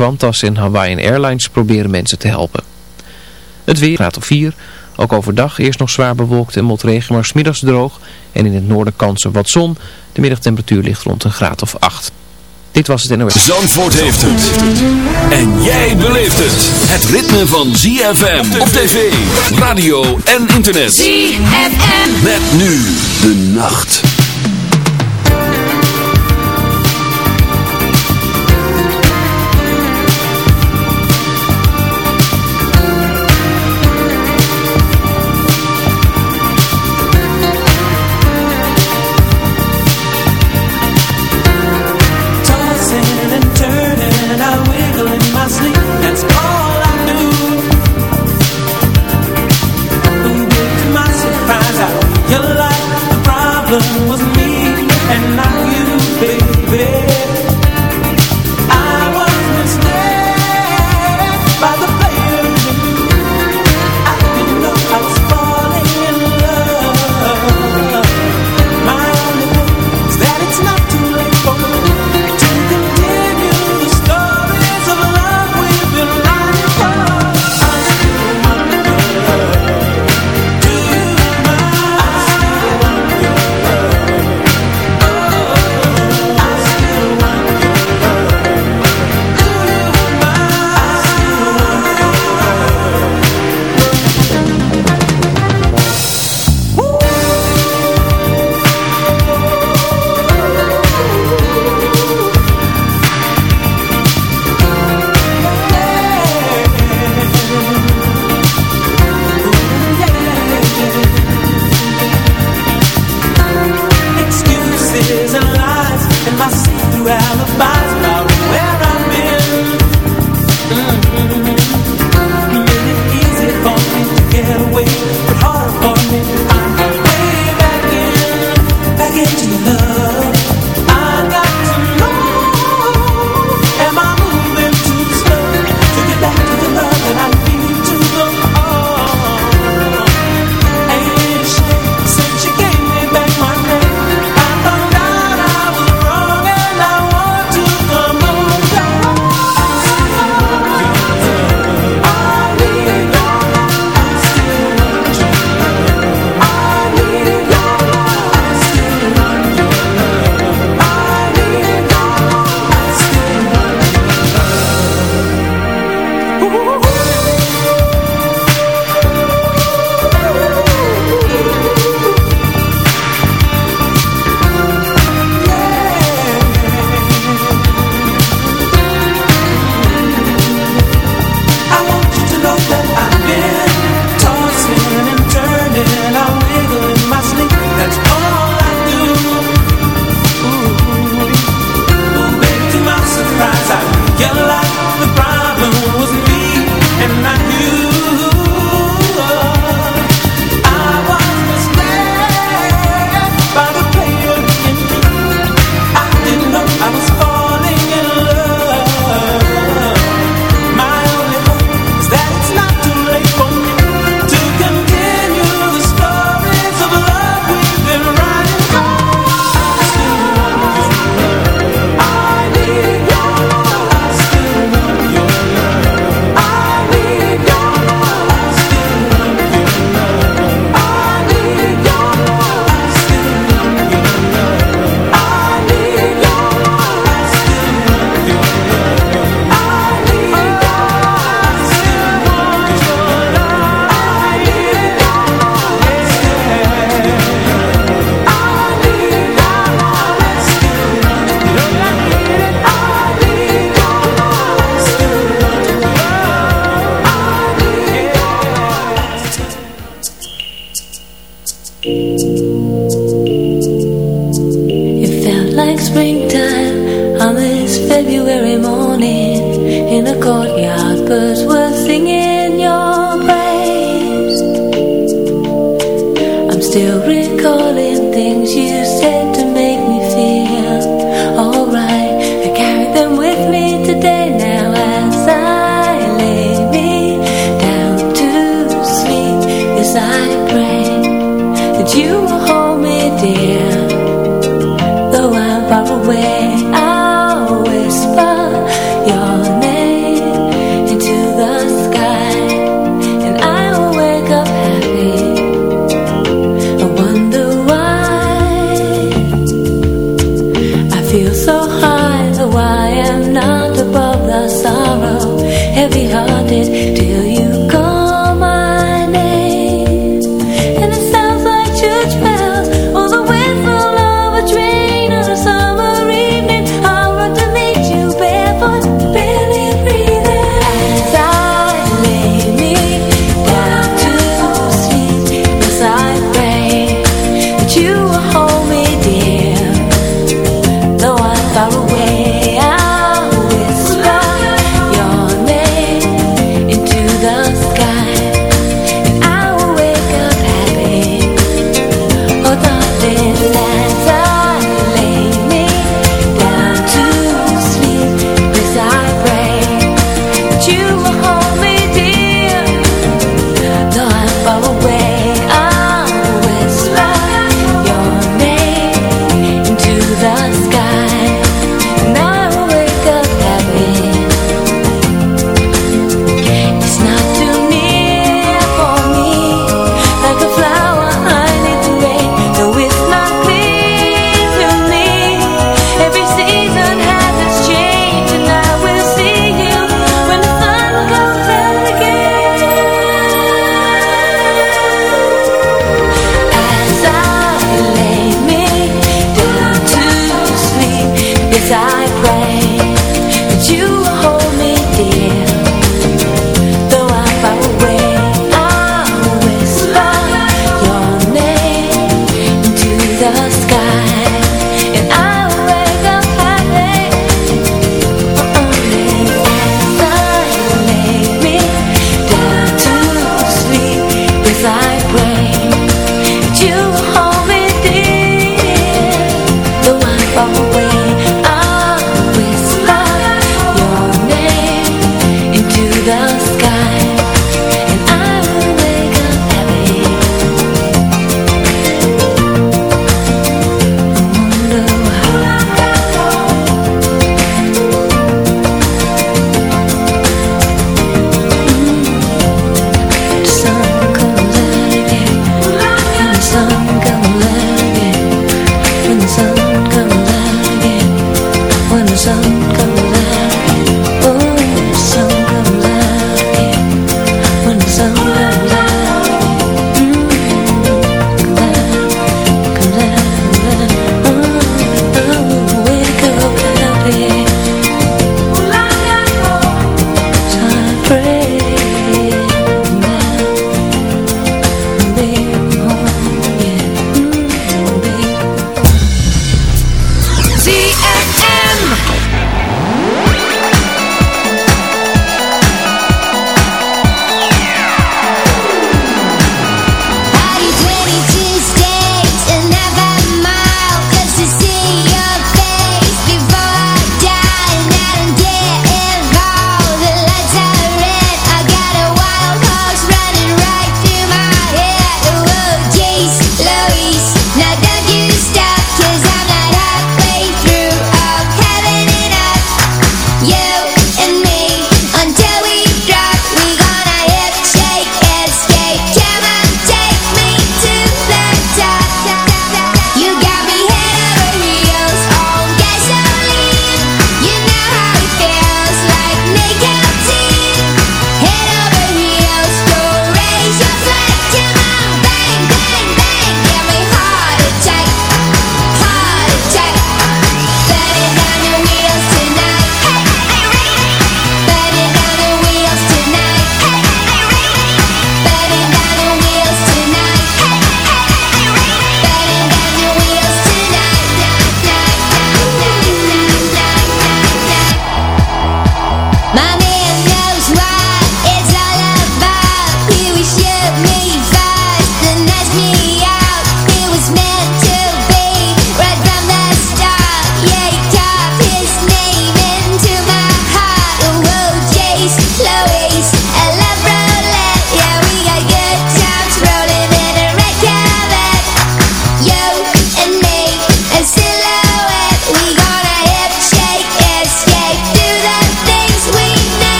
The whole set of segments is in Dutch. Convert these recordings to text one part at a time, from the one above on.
Qantas en Hawaiian Airlines proberen mensen te helpen. Het weer gaat op 4. Ook overdag eerst nog zwaar bewolkt en motregen, maar smiddags droog. En in het noorden kansen wat zon. De middagtemperatuur ligt rond een graad of 8. Dit was het NOS. Zandvoort heeft het. En jij beleeft het. Het ritme van ZFM op tv, radio en internet. ZFM. Met nu de nacht.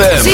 ZFM.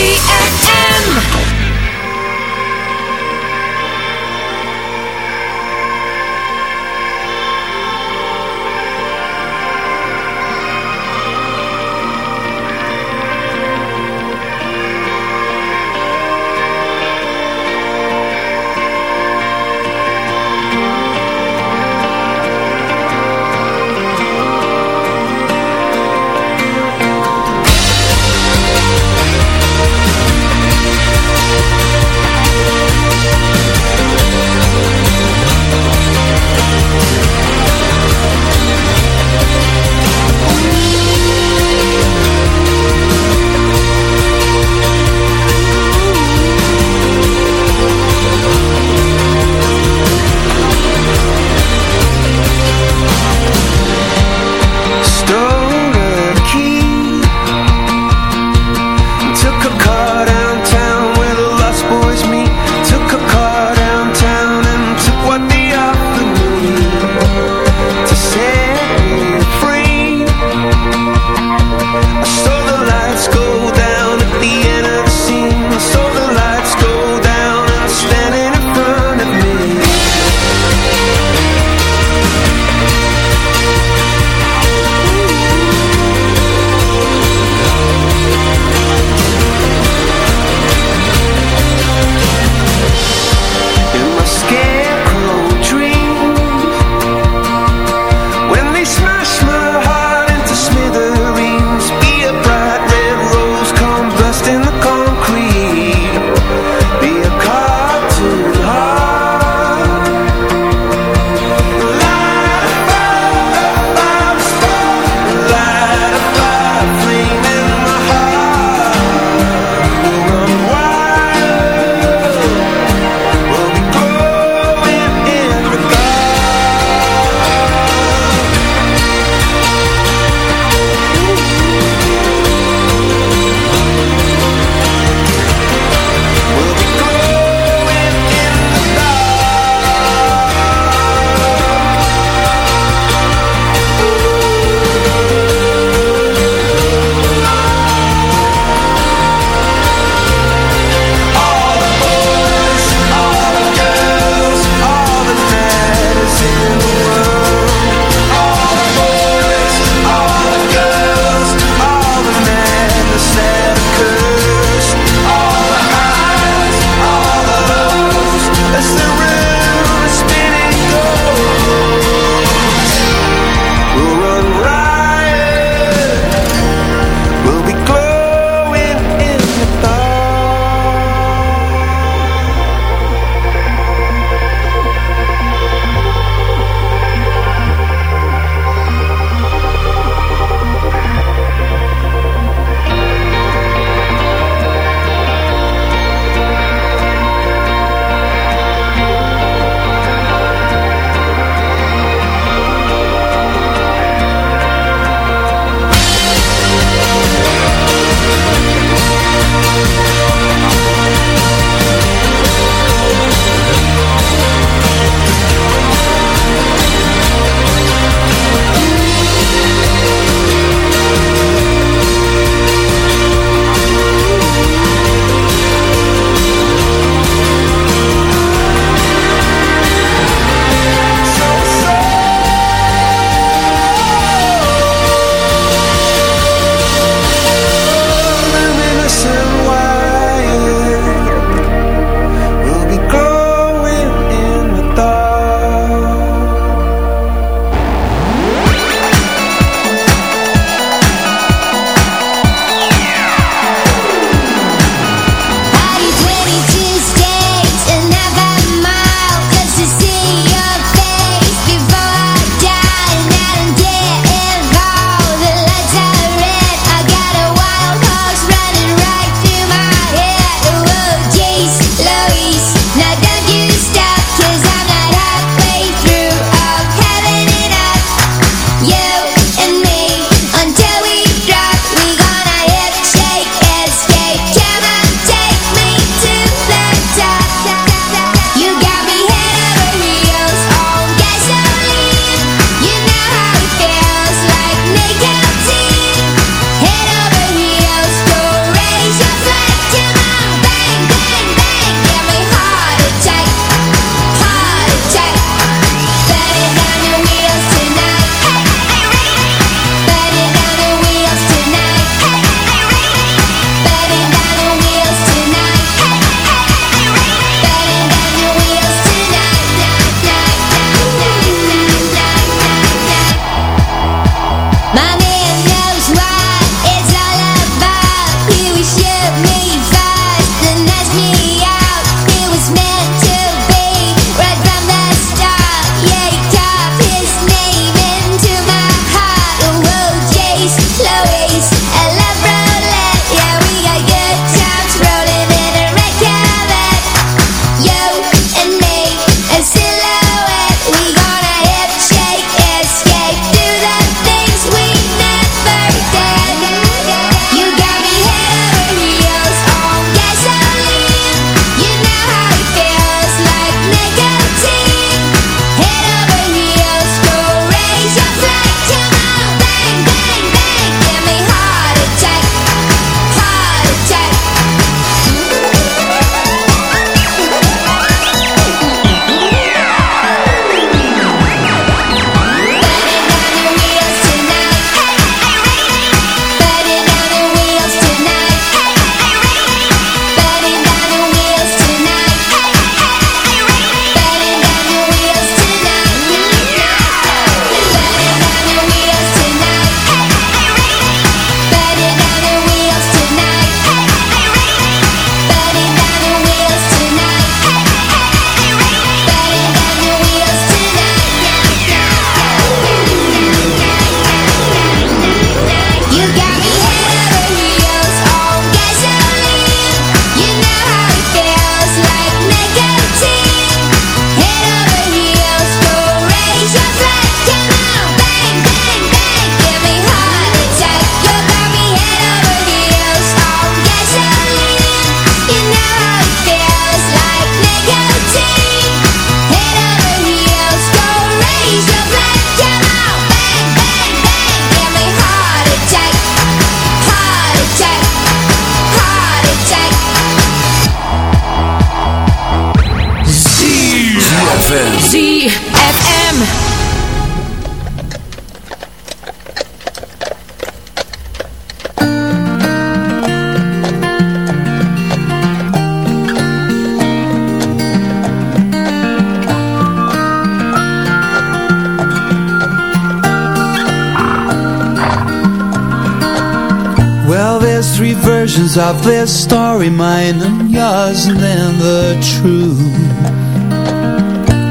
Versions of this story, mine and yours, and then the truth.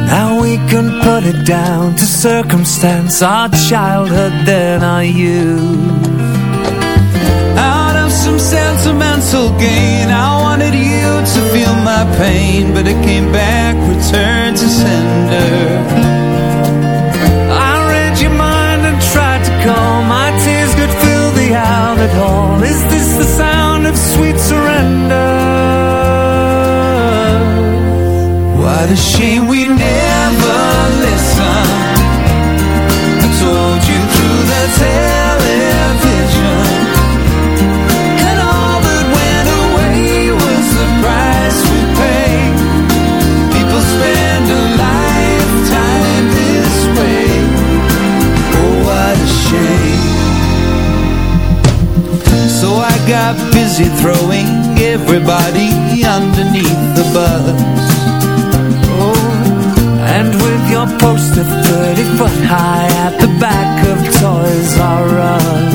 Now we can put it down to circumstance, our childhood, then our youth. Out of some sentimental gain, I wanted you to feel my pain, but it came back, returned to sender. I read your mind and tried to call, my tears could fill the aisle at all Is this the of sweet surrender? What a shame we never listened got busy throwing everybody underneath the bus. Oh, and with your poster 30 foot high at the back of Toys R Us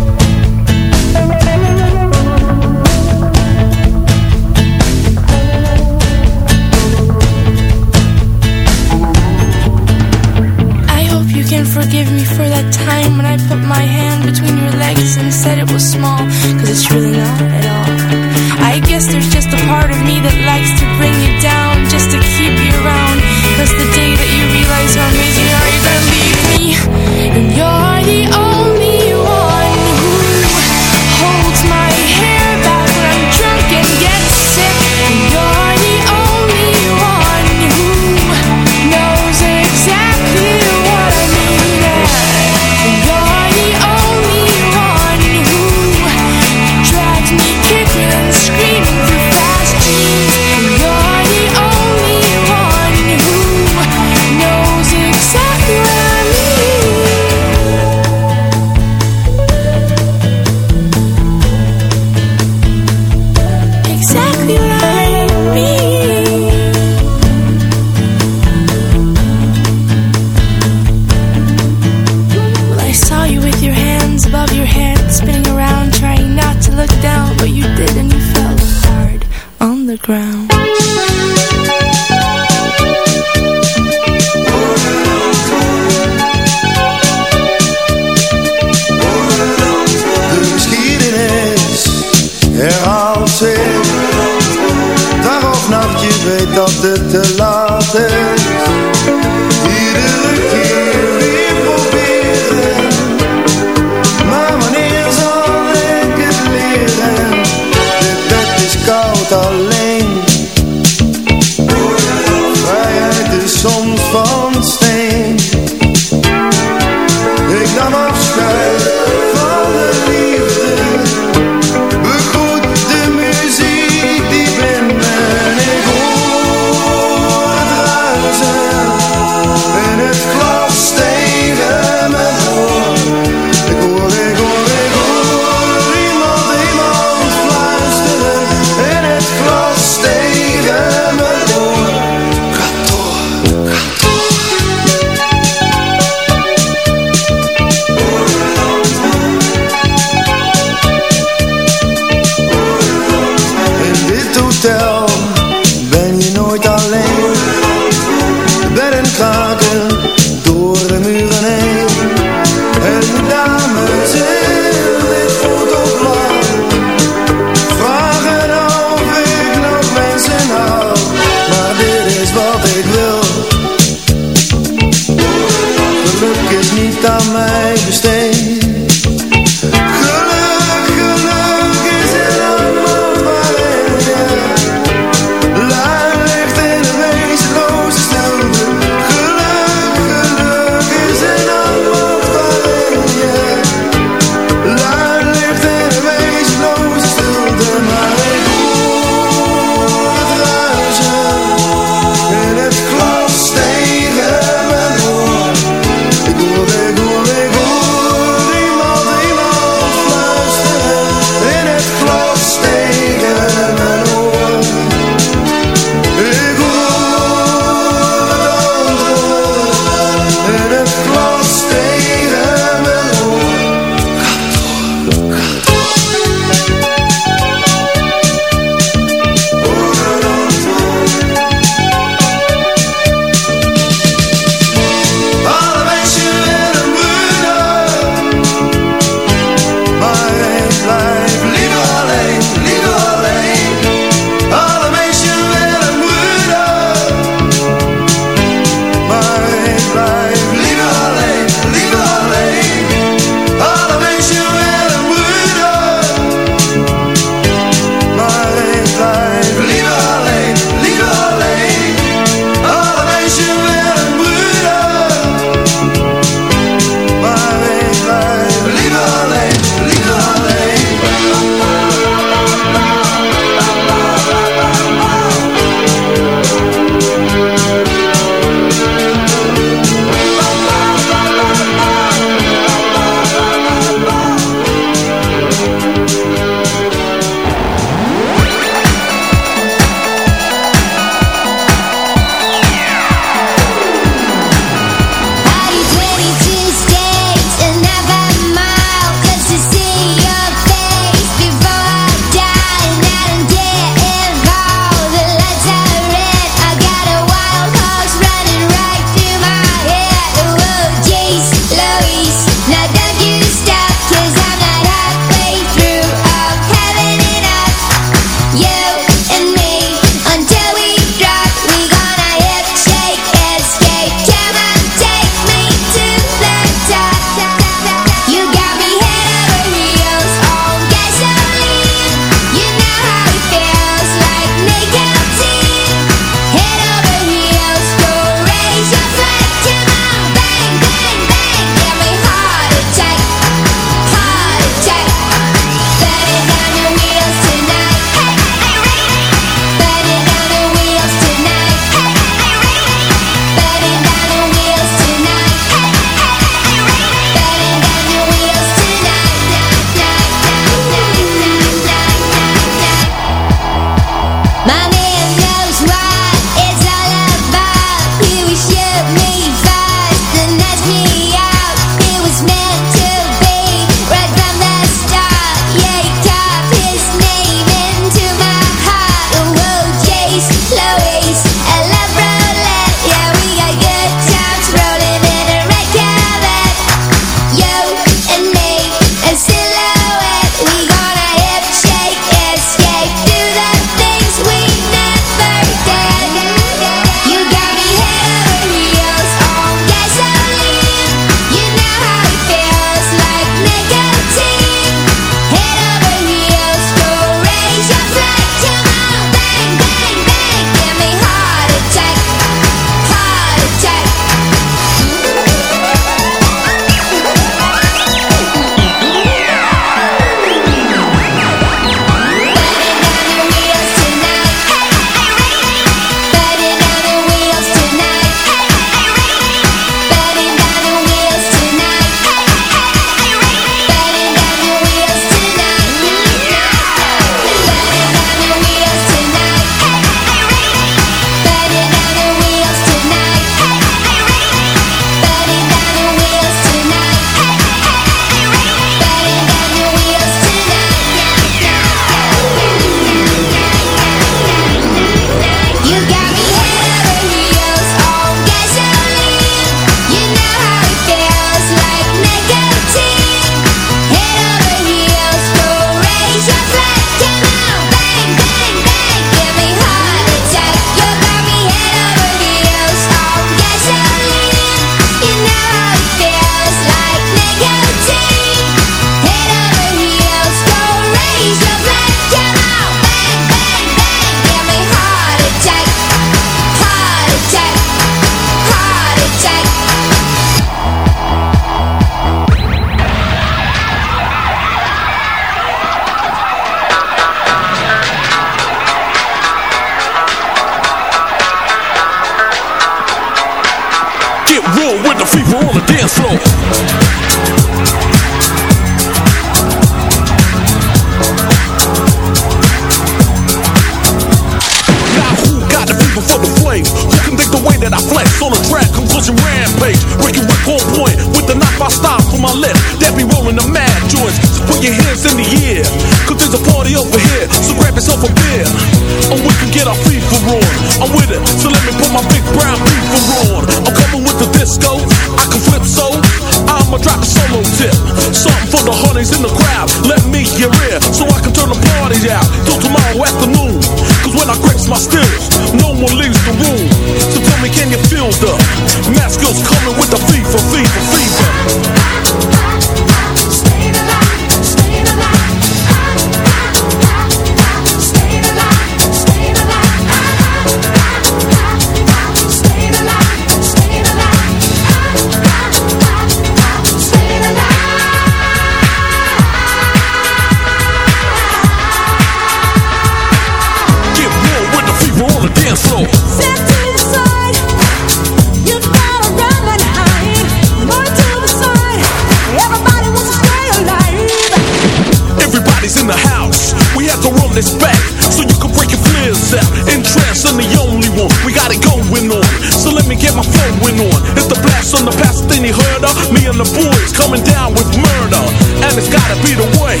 one. We got it going on. So let me get my flowing on. It's the blast on the past thing you heard of. Me and the boys coming down with murder. And it's gotta be the way.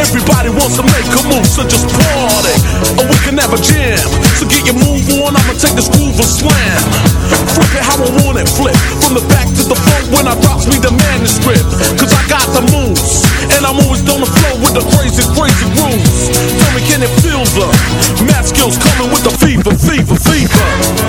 Everybody wants to make a move, so just party. Or we can have a jam. So get your move on, I'ma take this groove and slam. Flip it how I want it, flip. From the back to the front when I drops me the manuscript. Cause I got the moves. And I'm always on the flow with the crazy, crazy grooves. Tell me, can it feel the math skills coming with the fever, fever, fever? love.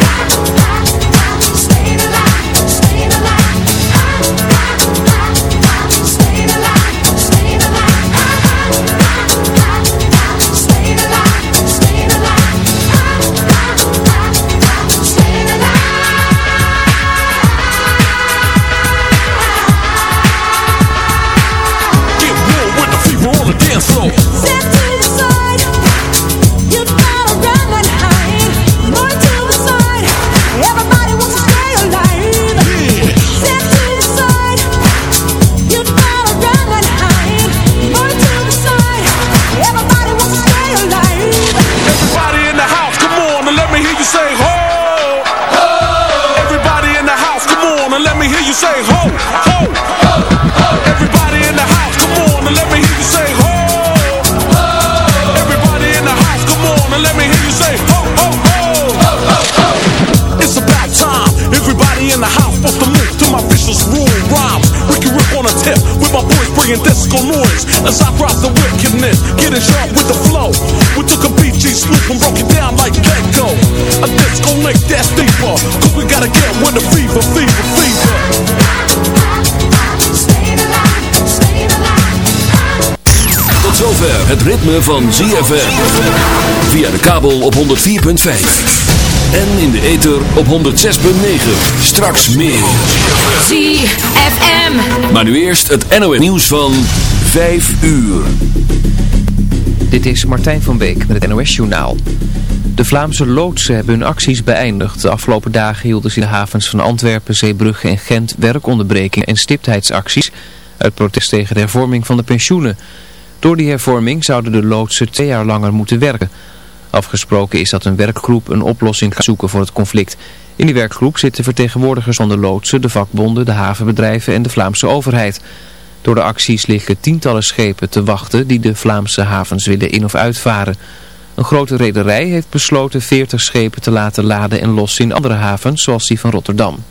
Zover het ritme van ZFM. Via de kabel op 104.5. En in de ether op 106.9. Straks meer. ZFM. Maar nu eerst het NOS nieuws van 5 uur. Dit is Martijn van Beek met het NOS Journaal. De Vlaamse loodsen hebben hun acties beëindigd. De afgelopen dagen hielden ze in de havens van Antwerpen, Zeebrugge en Gent werkonderbrekingen en stiptheidsacties uit protest tegen de hervorming van de pensioenen. Door die hervorming zouden de loodsen twee jaar langer moeten werken. Afgesproken is dat een werkgroep een oplossing gaat zoeken voor het conflict. In die werkgroep zitten vertegenwoordigers van de loodsen, de vakbonden, de havenbedrijven en de Vlaamse overheid. Door de acties liggen tientallen schepen te wachten die de Vlaamse havens willen in- of uitvaren. Een grote rederij heeft besloten 40 schepen te laten laden en lossen in andere havens, zoals die van Rotterdam.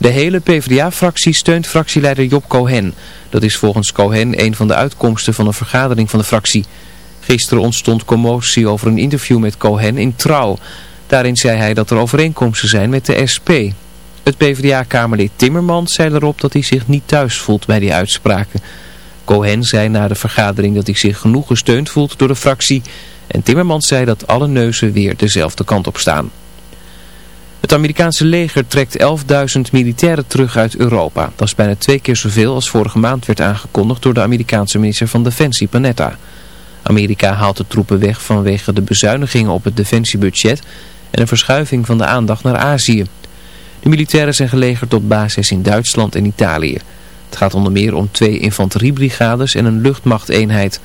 De hele PvdA-fractie steunt fractieleider Job Cohen. Dat is volgens Cohen een van de uitkomsten van een vergadering van de fractie. Gisteren ontstond commotie over een interview met Cohen in Trouw. Daarin zei hij dat er overeenkomsten zijn met de SP. Het PvdA-kamerlid Timmermans zei erop dat hij zich niet thuis voelt bij die uitspraken. Cohen zei na de vergadering dat hij zich genoeg gesteund voelt door de fractie. En Timmermans zei dat alle neuzen weer dezelfde kant op staan. Het Amerikaanse leger trekt 11.000 militairen terug uit Europa. Dat is bijna twee keer zoveel als vorige maand werd aangekondigd door de Amerikaanse minister van Defensie Panetta. Amerika haalt de troepen weg vanwege de bezuinigingen op het defensiebudget en een verschuiving van de aandacht naar Azië. De militairen zijn gelegerd op basis in Duitsland en Italië. Het gaat onder meer om twee infanteriebrigades en een luchtmachteenheid.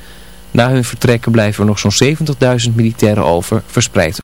Na hun vertrekken blijven er nog zo'n 70.000 militairen over, verspreid